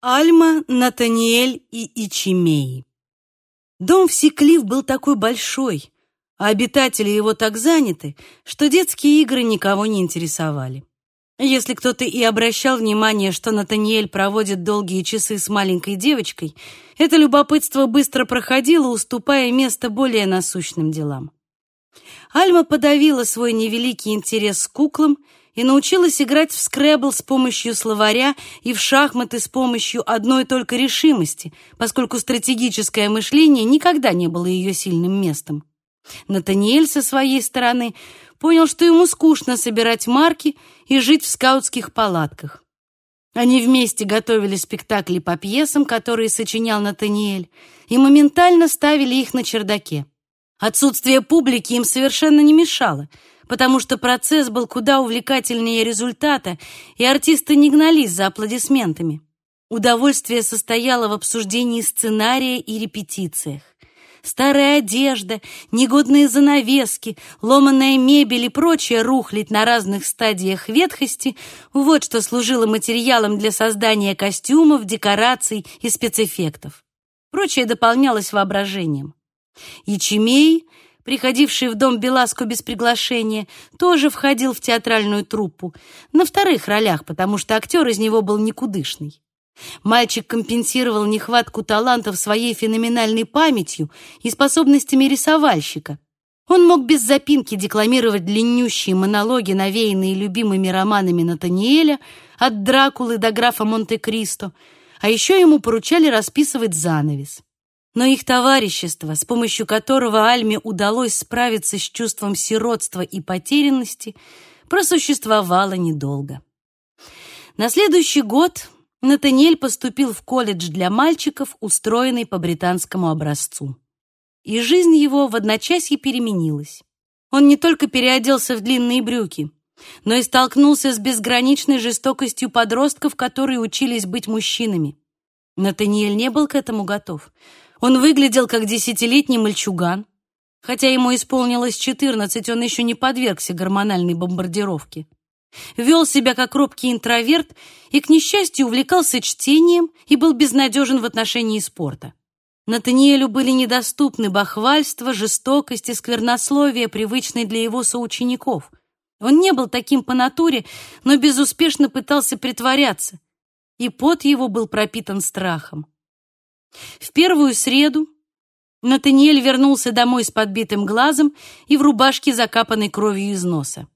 Альма, Натаниэль и Ичимей. Дом в Секлив был такой большой, а обитатели его так заняты, что детские игры никого не интересовали. Если кто-то и обращал внимание, что Натаниэль проводит долгие часы с маленькой девочкой, это любопытство быстро проходило, уступая место более насущным делам. Альма подавила свой невеликий интерес к куклам и научилась играть в скребл с помощью словаря и в шахматы с помощью одной только решимости, поскольку стратегическое мышление никогда не было ее сильным местом. Натаниэль со своей стороны понял, что ему скучно собирать марки и жить в скаутских палатках. Они вместе готовили спектакли по пьесам, которые сочинял Натаниэль, и моментально ставили их на чердаке. Отсутствие публики им совершенно не мешало — потому что процесс был куда увлекательнее результата, и артисты не гнались за аплодисментами. Удовольствие состояло в обсуждении сценария и репетициях. Старая одежда, негодные занавески, ломаная мебель и прочая рухлядь на разных стадиях ветхости — вот что служило материалом для создания костюмов, декораций и спецэффектов. Прочее дополнялось воображением. Ячемей приходивший в дом Беласку без приглашения, тоже входил в театральную труппу, на вторых ролях, потому что актер из него был никудышный. Мальчик компенсировал нехватку талантов своей феноменальной памятью и способностями рисовальщика. Он мог без запинки декламировать длиннющие монологи, навеянные любимыми романами Натаниэля, от Дракулы до графа Монте-Кристо, а еще ему поручали расписывать занавес но их товарищество, с помощью которого Альме удалось справиться с чувством сиротства и потерянности, просуществовало недолго. На следующий год Натаниэль поступил в колледж для мальчиков, устроенный по британскому образцу. И жизнь его в одночасье переменилась. Он не только переоделся в длинные брюки, но и столкнулся с безграничной жестокостью подростков, которые учились быть мужчинами. Натаниэль не был к этому готов. Он выглядел как десятилетний мальчуган. Хотя ему исполнилось четырнадцать, он еще не подвергся гормональной бомбардировке. Вел себя как робкий интроверт и, к несчастью, увлекался чтением и был безнадежен в отношении спорта. Натаниэлю были недоступны бахвальство, жестокость и сквернословие, привычные для его соучеников. Он не был таким по натуре, но безуспешно пытался притворяться, и пот его был пропитан страхом. В первую среду Натаниэль вернулся домой с подбитым глазом и в рубашке, закапанной кровью из носа.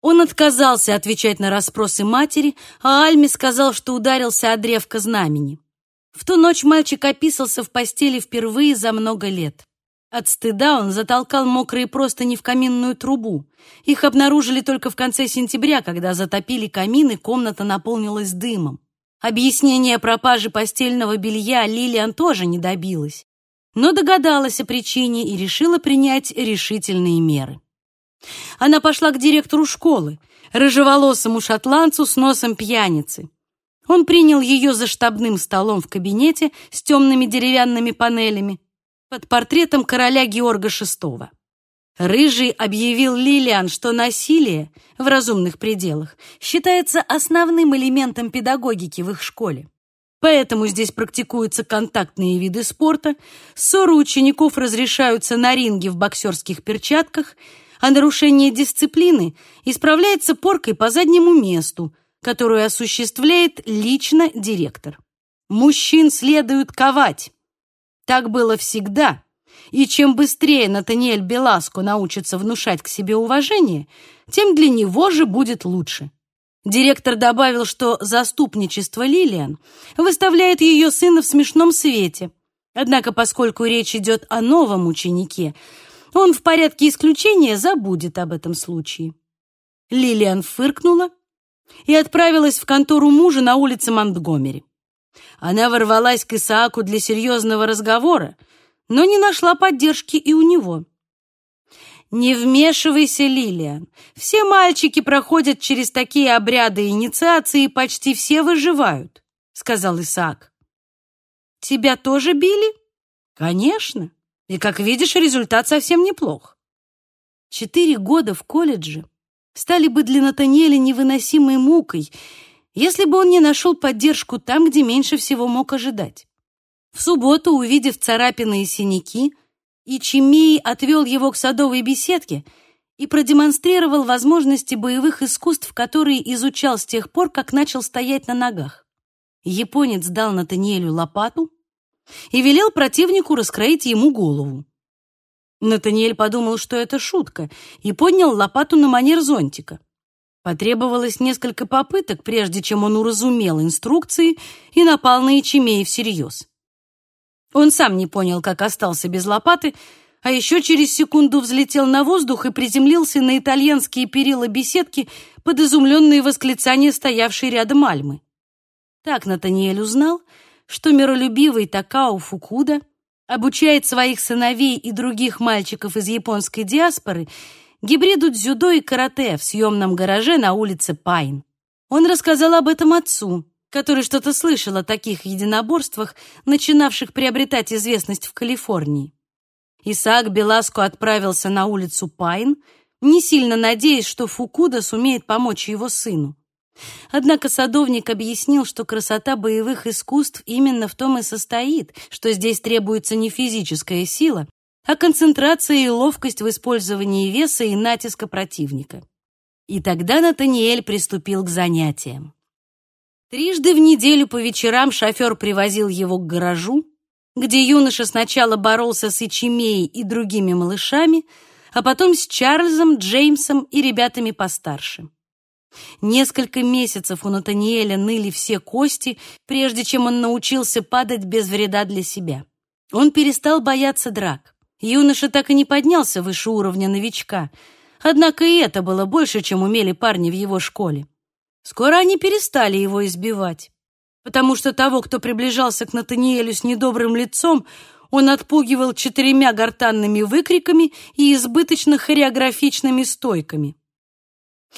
Он отказался отвечать на расспросы матери, а Альме сказал, что ударился о древко знамени. В ту ночь мальчик описался в постели впервые за много лет. От стыда он затолкал мокрые простыни в каминную трубу. Их обнаружили только в конце сентября, когда затопили камин, и комната наполнилась дымом. Объяснения пропажи постельного белья Лилиан тоже не добилась, но догадалась о причине и решила принять решительные меры. Она пошла к директору школы, рыжеволосому шотландцу с носом пьяницы. Он принял ее за штабным столом в кабинете с темными деревянными панелями под портретом короля Георга VI. Рыжий объявил Лилиан, что насилие в разумных пределах считается основным элементом педагогики в их школе. Поэтому здесь практикуются контактные виды спорта, ссоры учеников разрешаются на ринге в боксерских перчатках, а нарушение дисциплины исправляется поркой по заднему месту, которую осуществляет лично директор. Мужчин следует ковать. Так было всегда и чем быстрее Натаниэль Беласко научится внушать к себе уважение, тем для него же будет лучше. Директор добавил, что заступничество Лилиан выставляет ее сына в смешном свете. Однако, поскольку речь идет о новом ученике, он в порядке исключения забудет об этом случае. Лилиан фыркнула и отправилась в контору мужа на улице Монтгомери. Она ворвалась к Исааку для серьезного разговора, но не нашла поддержки и у него. «Не вмешивайся, Лилиан. Все мальчики проходят через такие обряды инициации, и почти все выживают», — сказал Исаак. «Тебя тоже били?» «Конечно. И, как видишь, результат совсем неплох». Четыре года в колледже стали бы для Натаниэля невыносимой мукой, если бы он не нашел поддержку там, где меньше всего мог ожидать. В субботу, увидев царапины и синяки, Ичимей отвел его к садовой беседке и продемонстрировал возможности боевых искусств, которые изучал с тех пор, как начал стоять на ногах. Японец дал Натаниэлю лопату и велел противнику раскроить ему голову. Натаниэль подумал, что это шутка, и поднял лопату на манер зонтика. Потребовалось несколько попыток, прежде чем он уразумел инструкции и напал на Ичимея всерьез. Он сам не понял, как остался без лопаты, а еще через секунду взлетел на воздух и приземлился на итальянские перила беседки под изумленные восклицания стоявшей рядом Альмы. Так Натаниэль узнал, что миролюбивый Такао Фукуда обучает своих сыновей и других мальчиков из японской диаспоры гибриду дзюдо и карате в съемном гараже на улице Пайн. Он рассказал об этом отцу, который что-то слышал о таких единоборствах, начинавших приобретать известность в Калифорнии. Исаак Беласко отправился на улицу Пайн, не сильно надеясь, что Фукуда сумеет помочь его сыну. Однако садовник объяснил, что красота боевых искусств именно в том и состоит, что здесь требуется не физическая сила, а концентрация и ловкость в использовании веса и натиска противника. И тогда Натаниэль приступил к занятиям. Трижды в неделю по вечерам шофер привозил его к гаражу, где юноша сначала боролся с Ичимеей и другими малышами, а потом с Чарльзом, Джеймсом и ребятами постарше. Несколько месяцев у Натаниэля ныли все кости, прежде чем он научился падать без вреда для себя. Он перестал бояться драк. Юноша так и не поднялся выше уровня новичка, однако и это было больше, чем умели парни в его школе. Скоро они перестали его избивать, потому что того, кто приближался к Натаниэлю с недобрым лицом, он отпугивал четырьмя гортанными выкриками и избыточно хореографичными стойками.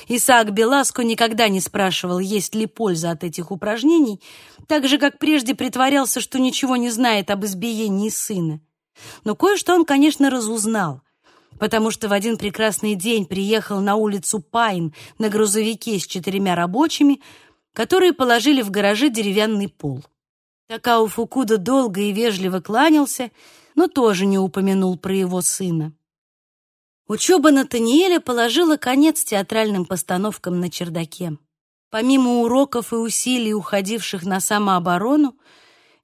Исаак Беласко никогда не спрашивал, есть ли польза от этих упражнений, так же, как прежде притворялся, что ничего не знает об избиении сына. Но кое-что он, конечно, разузнал — потому что в один прекрасный день приехал на улицу Пайн на грузовике с четырьмя рабочими, которые положили в гараже деревянный пол. Такао Фукуда долго и вежливо кланялся, но тоже не упомянул про его сына. Учеба Натаниэля положила конец театральным постановкам на чердаке. Помимо уроков и усилий, уходивших на самооборону,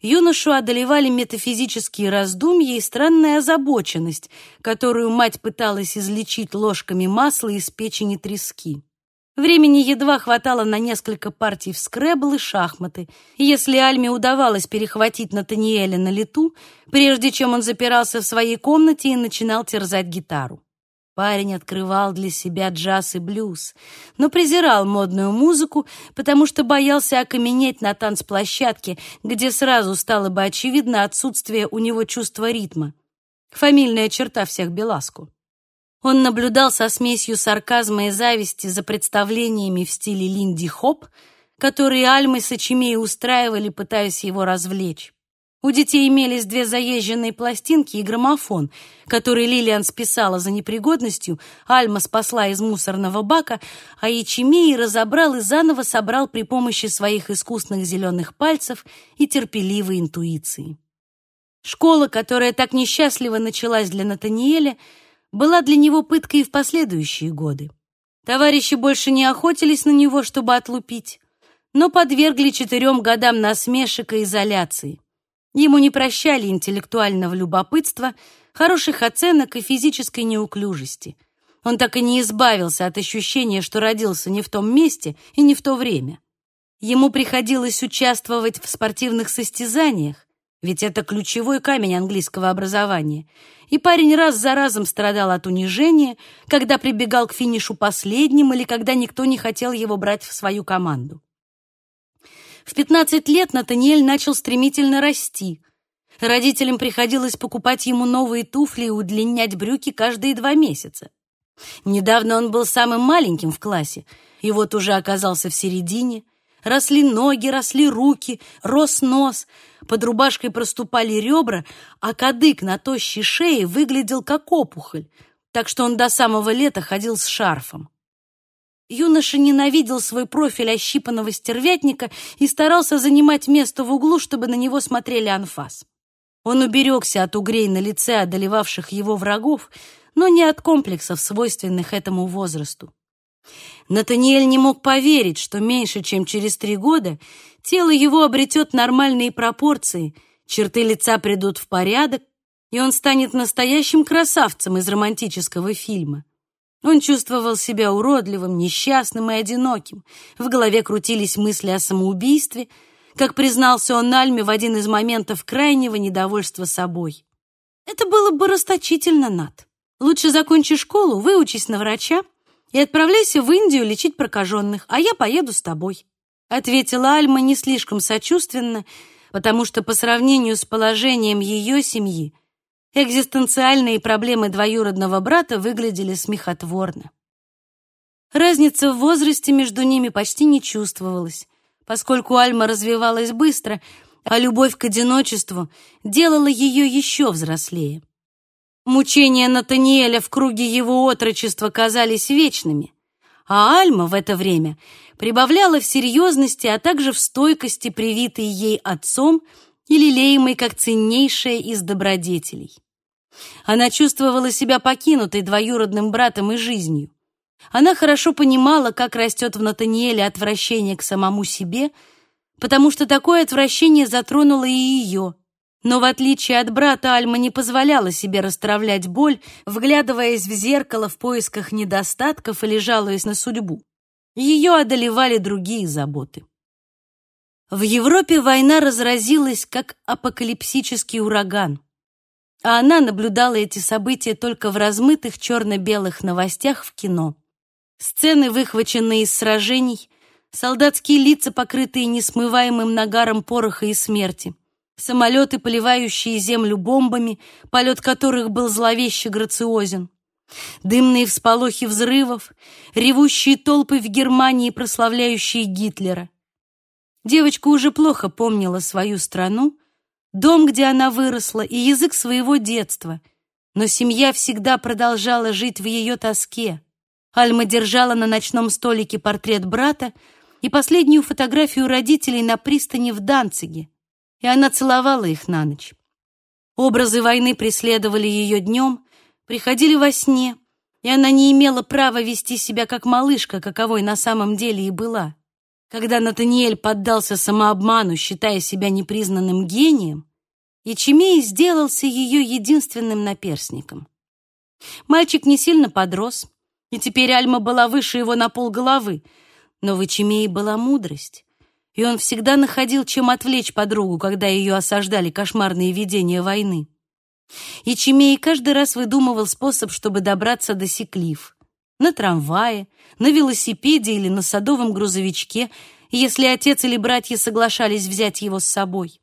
юношу одолевали метафизические раздумья и странная озабоченность, которую мать пыталась излечить ложками масла из печени трески. Времени едва хватало на несколько партий в скребл и шахматы, если Альме удавалось перехватить Натаниэля на лету, прежде чем он запирался в своей комнате и начинал терзать гитару. Парень открывал для себя джаз и блюз, но презирал модную музыку, потому что боялся окаменеть на танцплощадке, где сразу стало бы очевидно отсутствие у него чувства ритма. Фамильная черта всех Беласку. Он наблюдал со смесью сарказма и зависти за представлениями в стиле линди-хоп, которые Альмы с Ачимей устраивали, пытаясь его развлечь. У детей имелись две заезженные пластинки и граммофон, который Лилиан списала за непригодностью, Альма спасла из мусорного бака, а Ячемей разобрал и заново собрал при помощи своих искусных зеленых пальцев и терпеливой интуиции. Школа, которая так несчастливо началась для Натаниэля, была для него пыткой и в последующие годы. Товарищи больше не охотились на него, чтобы отлупить, но подвергли четырем годам насмешек и изоляции. Ему не прощали интеллектуального любопытства, хороших оценок и физической неуклюжести. Он так и не избавился от ощущения, что родился не в том месте и не в то время. Ему приходилось участвовать в спортивных состязаниях, ведь это ключевой камень английского образования. И парень раз за разом страдал от унижения, когда прибегал к финишу последним или когда никто не хотел его брать в свою команду. В 15 лет Натаниэль начал стремительно расти. Родителям приходилось покупать ему новые туфли и удлинять брюки каждые два месяца. Недавно он был самым маленьким в классе, и вот уже оказался в середине. Росли ноги, росли руки, рос нос, под рубашкой проступали ребра, а кадык на тощей шее выглядел как опухоль, так что он до самого лета ходил с шарфом. Юноша ненавидел свой профиль ощипанного стервятника и старался занимать место в углу, чтобы на него смотрели анфас. Он уберегся от угрей на лице, одолевавших его врагов, но не от комплексов, свойственных этому возрасту. Натаниэль не мог поверить, что меньше чем через три года тело его обретет нормальные пропорции, черты лица придут в порядок, и он станет настоящим красавцем из романтического фильма. Он чувствовал себя уродливым, несчастным и одиноким. В голове крутились мысли о самоубийстве, как признался он Альме в один из моментов крайнего недовольства собой. Это было бы расточительно, Над. Лучше закончи школу, выучись на врача и отправляйся в Индию лечить прокаженных, а я поеду с тобой», — ответила Альма не слишком сочувственно, потому что по сравнению с положением ее семьи экзистенциальные проблемы двоюродного брата выглядели смехотворно. Разница в возрасте между ними почти не чувствовалась, поскольку Альма развивалась быстро, а любовь к одиночеству делала ее еще взрослее. Мучения Натаниэля в круге его отрочества казались вечными, а Альма в это время прибавляла в серьезности, а также в стойкости, привитой ей отцом и лелеемой как ценнейшая из добродетелей. Она чувствовала себя покинутой двоюродным братом и жизнью. Она хорошо понимала, как растет в Натаниэле отвращение к самому себе, потому что такое отвращение затронуло и ее – но в отличие от брата, Альма не позволяла себе расстравлять боль, вглядываясь в зеркало в поисках недостатков или жалуясь на судьбу. Ее одолевали другие заботы. В Европе война разразилась как апокалипсический ураган, а она наблюдала эти события только в размытых черно-белых новостях в кино. Сцены, выхваченные из сражений, солдатские лица, покрытые несмываемым нагаром пороха и смерти — самолеты, поливающие землю бомбами, полет которых был зловеще грациозен, дымные всполохи взрывов, ревущие толпы в Германии, прославляющие Гитлера. Девочка уже плохо помнила свою страну, дом, где она выросла, и язык своего детства, но семья всегда продолжала жить в ее тоске. Альма держала на ночном столике портрет брата и последнюю фотографию родителей на пристани в Данциге и она целовала их на ночь. Образы войны преследовали ее днем, приходили во сне, и она не имела права вести себя как малышка, каковой на самом деле и была. Когда Натаниэль поддался самообману, считая себя непризнанным гением, Ячемей сделался ее единственным наперсником. Мальчик не сильно подрос, и теперь Альма была выше его на полголовы, но в Ячемее была мудрость и он всегда находил, чем отвлечь подругу, когда ее осаждали кошмарные видения войны. И Чемей каждый раз выдумывал способ, чтобы добраться до Секлиф. На трамвае, на велосипеде или на садовом грузовичке, если отец или братья соглашались взять его с собой.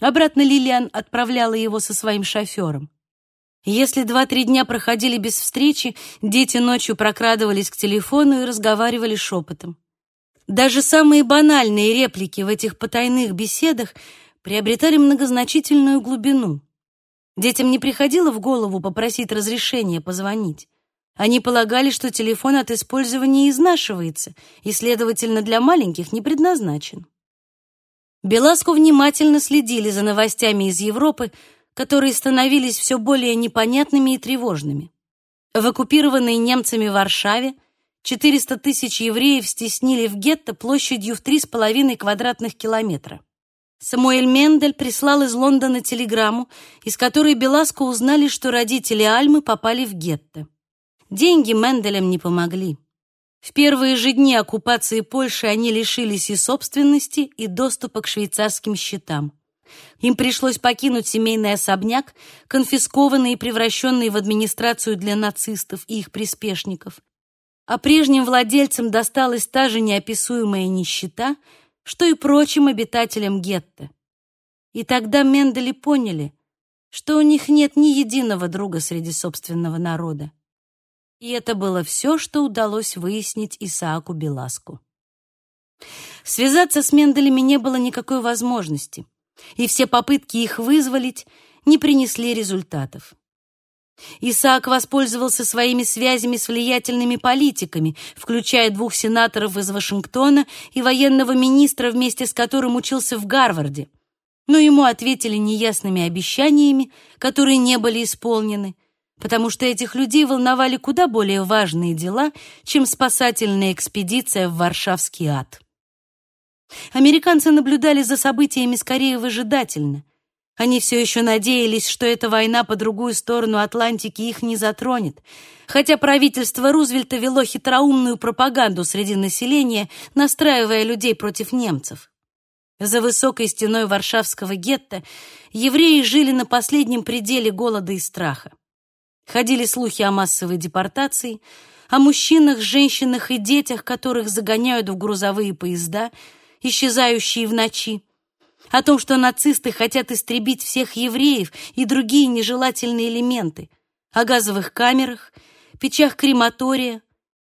Обратно Лилиан отправляла его со своим шофером. Если два-три дня проходили без встречи, дети ночью прокрадывались к телефону и разговаривали шепотом. Даже самые банальные реплики в этих потайных беседах приобретали многозначительную глубину. Детям не приходило в голову попросить разрешения позвонить. Они полагали, что телефон от использования изнашивается и, следовательно, для маленьких не предназначен. Беласку внимательно следили за новостями из Европы, которые становились все более непонятными и тревожными. В оккупированной немцами Варшаве 400 тысяч евреев стеснили в гетто площадью в 3,5 квадратных километра. Самуэль Мендель прислал из Лондона телеграмму, из которой Беласко узнали, что родители Альмы попали в гетто. Деньги Менделям не помогли. В первые же дни оккупации Польши они лишились и собственности, и доступа к швейцарским счетам. Им пришлось покинуть семейный особняк, конфискованный и превращенный в администрацию для нацистов и их приспешников, а прежним владельцам досталась та же неописуемая нищета, что и прочим обитателям гетто. И тогда Мендели поняли, что у них нет ни единого друга среди собственного народа. И это было все, что удалось выяснить Исааку Беласку. Связаться с Менделями не было никакой возможности, и все попытки их вызволить не принесли результатов. Исаак воспользовался своими связями с влиятельными политиками, включая двух сенаторов из Вашингтона и военного министра, вместе с которым учился в Гарварде. Но ему ответили неясными обещаниями, которые не были исполнены, потому что этих людей волновали куда более важные дела, чем спасательная экспедиция в Варшавский ад. Американцы наблюдали за событиями скорее выжидательно. Они все еще надеялись, что эта война по другую сторону Атлантики их не затронет, хотя правительство Рузвельта вело хитроумную пропаганду среди населения, настраивая людей против немцев. За высокой стеной Варшавского гетто евреи жили на последнем пределе голода и страха. Ходили слухи о массовой депортации, о мужчинах, женщинах и детях, которых загоняют в грузовые поезда, исчезающие в ночи, о том, что нацисты хотят истребить всех евреев и другие нежелательные элементы, о газовых камерах, печах крематория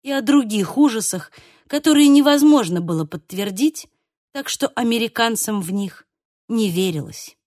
и о других ужасах, которые невозможно было подтвердить, так что американцам в них не верилось.